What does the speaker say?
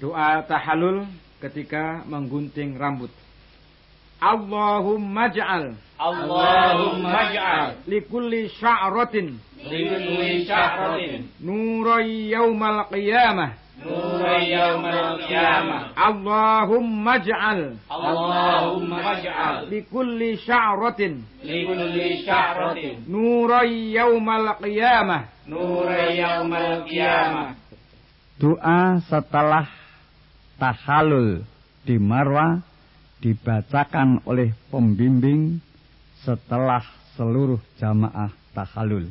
Doa tahalul ketika menggunting rambut. Allahumma ja'al. Allahumma ja'al. Likulli sya'ratin. Likulli sya'ratin. Nurai yaumal qiyamah. Nuran yaumal qiyamah. Allahumma ja'al. Allahumma ja'al. Likulli sya'ratin. Likulli sya'ratin. Nurai yaumal qiyamah. Nuran yaumal qiyamah. Doa setelah tahalul di Marwah dibacakan oleh pembimbing setelah seluruh jamaah tahalul.